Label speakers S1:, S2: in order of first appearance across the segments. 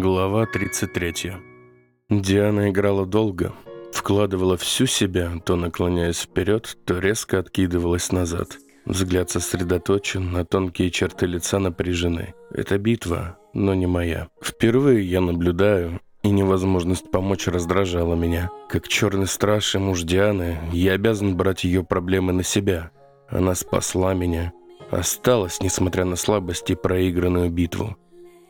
S1: Глава 33. Диана играла долго, вкладывала всю себя, то наклоняясь вперед, то резко откидывалась назад. Взгляд сосредоточен, а тонкие черты лица напряжены. Это битва, но не моя. Впервые я наблюдаю, и невозможность помочь раздражала меня. Как черный страж и муж Дианы, я обязан брать ее проблемы на себя. Она спасла меня. Осталась, несмотря на слабости, проигранную битву.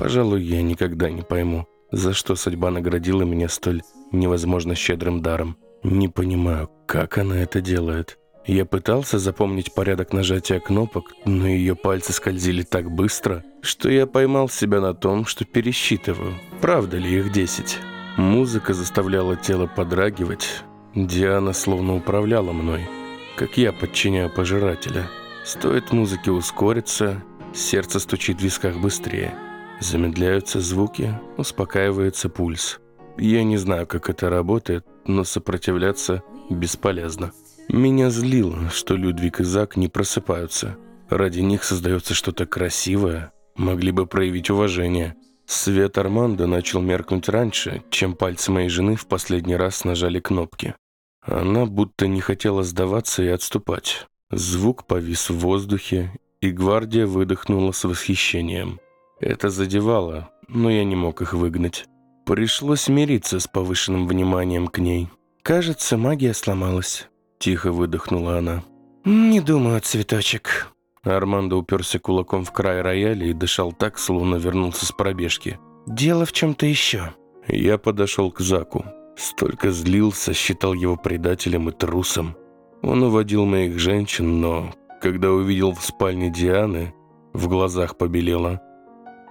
S1: Пожалуй, я никогда не пойму, за что судьба наградила меня столь невозможно щедрым даром. Не понимаю, как она это делает. Я пытался запомнить порядок нажатия кнопок, но ее пальцы скользили так быстро, что я поймал себя на том, что пересчитываю. Правда ли их десять? Музыка заставляла тело подрагивать. Диана словно управляла мной, как я подчиняю пожирателя. Стоит музыке ускориться, сердце стучит в висках быстрее. Замедляются звуки, успокаивается пульс. Я не знаю, как это работает, но сопротивляться бесполезно. Меня злило, что Людвиг и Зак не просыпаются. Ради них создается что-то красивое. Могли бы проявить уважение. Свет Армандо начал меркнуть раньше, чем пальцы моей жены в последний раз нажали кнопки. Она будто не хотела сдаваться и отступать. Звук повис в воздухе, и гвардия выдохнула с восхищением. Это задевало, но я не мог их выгнать. Пришлось мириться с повышенным вниманием к ней. «Кажется, магия сломалась», – тихо выдохнула она. «Не думаю, цветочек». Армандо уперся кулаком в край рояля и дышал так, словно вернулся с пробежки. «Дело в чем-то еще». Я подошел к Заку. Столько злился, считал его предателем и трусом. Он уводил моих женщин, но, когда увидел в спальне Дианы, в глазах побелело –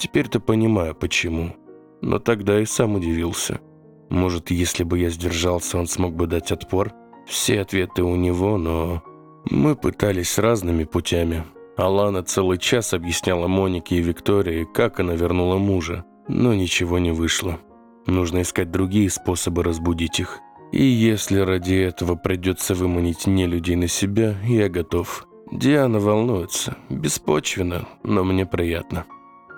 S1: Теперь-то понимаю, почему. Но тогда и сам удивился. Может, если бы я сдержался, он смог бы дать отпор? Все ответы у него, но... Мы пытались разными путями. Алана целый час объясняла Монике и Виктории, как она вернула мужа. Но ничего не вышло. Нужно искать другие способы разбудить их. И если ради этого придется выманить не людей на себя, я готов. Диана волнуется. Беспочвенно, но мне приятно.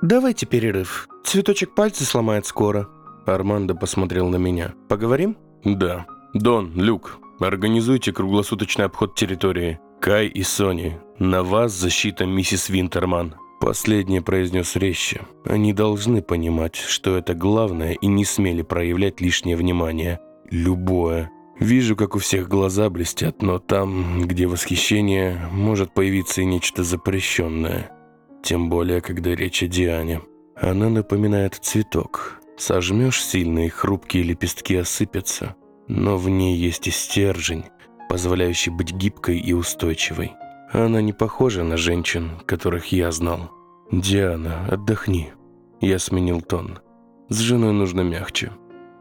S1: «Давайте перерыв. Цветочек пальцы сломает скоро». Армандо посмотрел на меня. «Поговорим?» «Да. Дон, Люк, организуйте круглосуточный обход территории. Кай и Сони, на вас защита миссис Винтерман». Последнее произнес резче. Они должны понимать, что это главное, и не смели проявлять лишнее внимание. Любое. Вижу, как у всех глаза блестят, но там, где восхищение, может появиться и нечто запрещенное. Тем более, когда речь о Диане. Она напоминает цветок. Сожмешь сильно, и хрупкие лепестки осыпятся. Но в ней есть и стержень, позволяющий быть гибкой и устойчивой. Она не похожа на женщин, которых я знал. «Диана, отдохни». Я сменил тон. «С женой нужно мягче.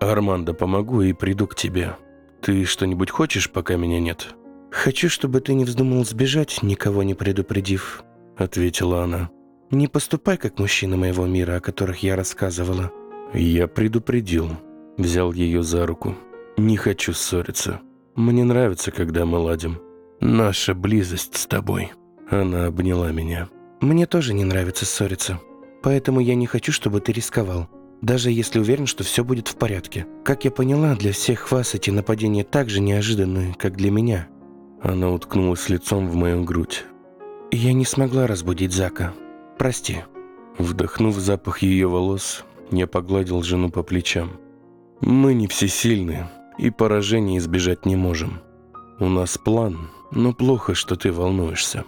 S1: Армандо, помогу и приду к тебе. Ты что-нибудь хочешь, пока меня нет?» «Хочу, чтобы ты не вздумал сбежать, никого не предупредив», — ответила она. «Не поступай, как мужчина моего мира, о которых я рассказывала». Я предупредил. Взял ее за руку. «Не хочу ссориться. Мне нравится, когда мы ладим. Наша близость с тобой». Она обняла меня. «Мне тоже не нравится ссориться. Поэтому я не хочу, чтобы ты рисковал. Даже если уверен, что все будет в порядке. Как я поняла, для всех вас эти нападения так же неожиданны, как для меня». Она уткнулась лицом в мою грудь. «Я не смогла разбудить Зака. Прости». Вдохнув запах ее волос, я погладил жену по плечам. «Мы не всесильны, и поражения избежать не можем. У нас план, но плохо, что ты волнуешься».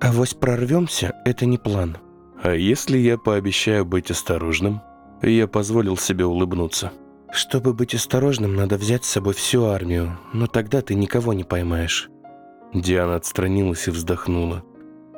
S1: «А вось прорвемся – это не план». «А если я пообещаю быть осторожным?» Я позволил себе улыбнуться. «Чтобы быть осторожным, надо взять с собой всю армию, но тогда ты никого не поймаешь». Диана отстранилась и вздохнула.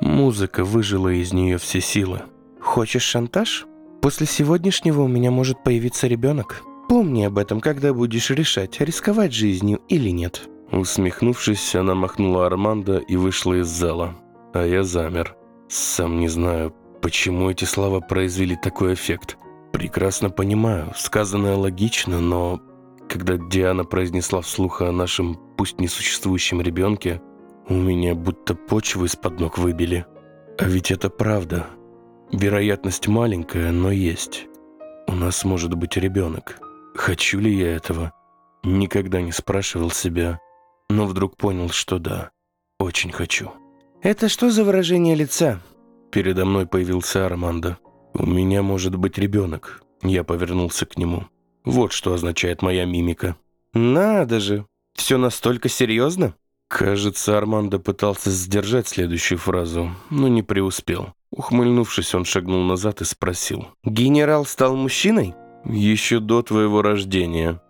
S1: Музыка выжила из нее все силы. «Хочешь шантаж? После сегодняшнего у меня может появиться ребенок. Помни об этом, когда будешь решать, рисковать жизнью или нет». Усмехнувшись, она махнула Армандо и вышла из зала. А я замер. Сам не знаю, почему эти слова произвели такой эффект. Прекрасно понимаю, сказанное логично, но когда Диана произнесла вслух о нашем, пусть несуществующем ребенке, у меня будто почву из-под ног выбили. А ведь это правда. Вероятность маленькая, но есть. У нас может быть ребенок. Хочу ли я этого? Никогда не спрашивал себя, но вдруг понял, что да, очень хочу.
S2: «Это что за выражение лица?»
S1: Передо мной появился Армандо. «У меня может быть ребенок». Я повернулся к нему. Вот что означает моя мимика.
S2: «Надо же! Все настолько серьезно?»
S1: Кажется, Армандо пытался сдержать следующую фразу, но не преуспел. Ухмыльнувшись, он шагнул назад и спросил.
S2: «Генерал стал мужчиной?»
S1: «Еще до твоего рождения».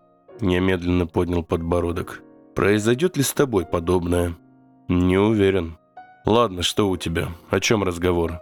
S1: Я медленно поднял подбородок. «Произойдет ли с тобой подобное?» «Не уверен». «Ладно, что у тебя? О чем разговор?»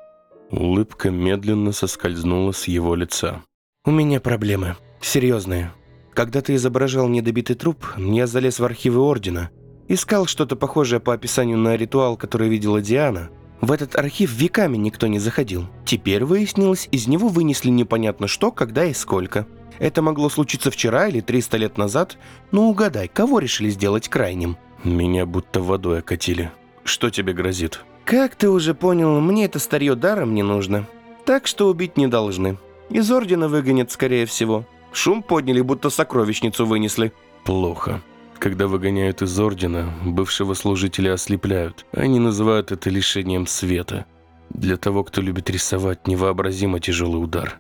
S1: Улыбка медленно соскользнула с его лица.
S2: «У меня проблемы. Серьезные. Когда ты изображал недобитый труп, я залез в архивы Ордена. Искал что-то похожее по описанию на ритуал, который видела Диана. В этот архив веками никто не заходил. Теперь выяснилось, из него вынесли непонятно что, когда и сколько. Это могло случиться вчера или 300 лет назад, но угадай, кого решили сделать крайним?»
S1: «Меня будто водой окатили. Что тебе грозит?»
S2: «Как ты уже понял, мне это старье даром не нужно. Так что убить не должны. Из Ордена выгонят, скорее всего. Шум подняли, будто сокровищницу вынесли».
S1: «Плохо. Когда выгоняют из Ордена, бывшего служителя ослепляют. Они называют это лишением света. Для того, кто любит рисовать, невообразимо тяжелый удар.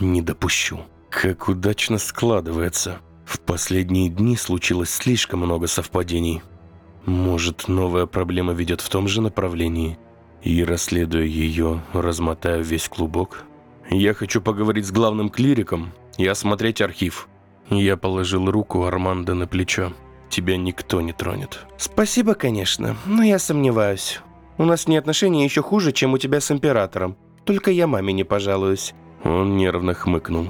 S1: Не допущу». Как удачно складывается. В последние дни случилось слишком много совпадений. Может, новая проблема ведет в том же направлении? И, расследуя ее, размотаю весь клубок? Я хочу поговорить с главным клириком и осмотреть архив. Я положил руку Армандо на плечо. Тебя никто не тронет.
S2: Спасибо, конечно, но я сомневаюсь. У нас не отношения еще хуже, чем у тебя с императором. Только я маме не пожалуюсь.
S1: Он нервно хмыкнул.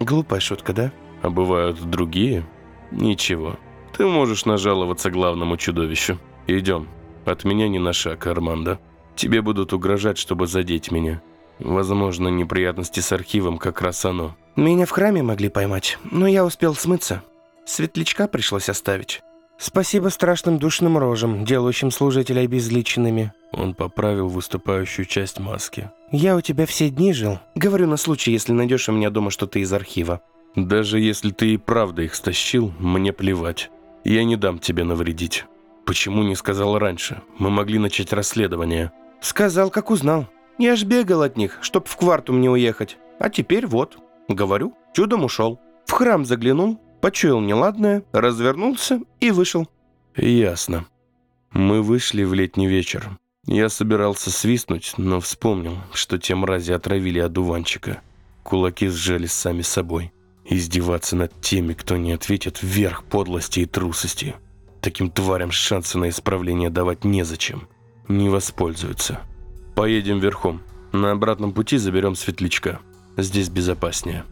S2: Глупая шутка, да?
S1: А бывают другие? Ничего. Ты можешь нажаловаться главному чудовищу. Идем. От меня не на шаг, Армандо. Тебе будут угрожать, чтобы задеть меня. Возможно, неприятности с архивом как раз оно.
S2: Меня в храме могли поймать, но я успел смыться. Светлячка пришлось оставить. Спасибо страшным душным рожам, делающим служителей обезличенными.
S1: Он поправил выступающую часть маски.
S2: Я у тебя все дни жил. Говорю на случай, если найдешь у меня дома что-то из архива.
S1: Даже если ты и правда их стащил, мне плевать. Я не дам тебе навредить. Почему не сказал раньше? Мы могли начать расследование.
S2: Сказал, как узнал. Я ж бегал от них, чтоб в кварту мне уехать. А теперь вот. Говорю, чудом ушел. В храм заглянул, почуял неладное, развернулся и вышел.
S1: Ясно. Мы вышли в летний вечер. Я собирался свистнуть, но вспомнил, что те мрази отравили одуванчика. Кулаки сжались сами собой. Издеваться над теми, кто не ответит, вверх подлости и трусости. Таким тварям шансы на исправление давать незачем. Не воспользуются. Поедем верхом. На обратном пути заберем светлячка. Здесь безопаснее.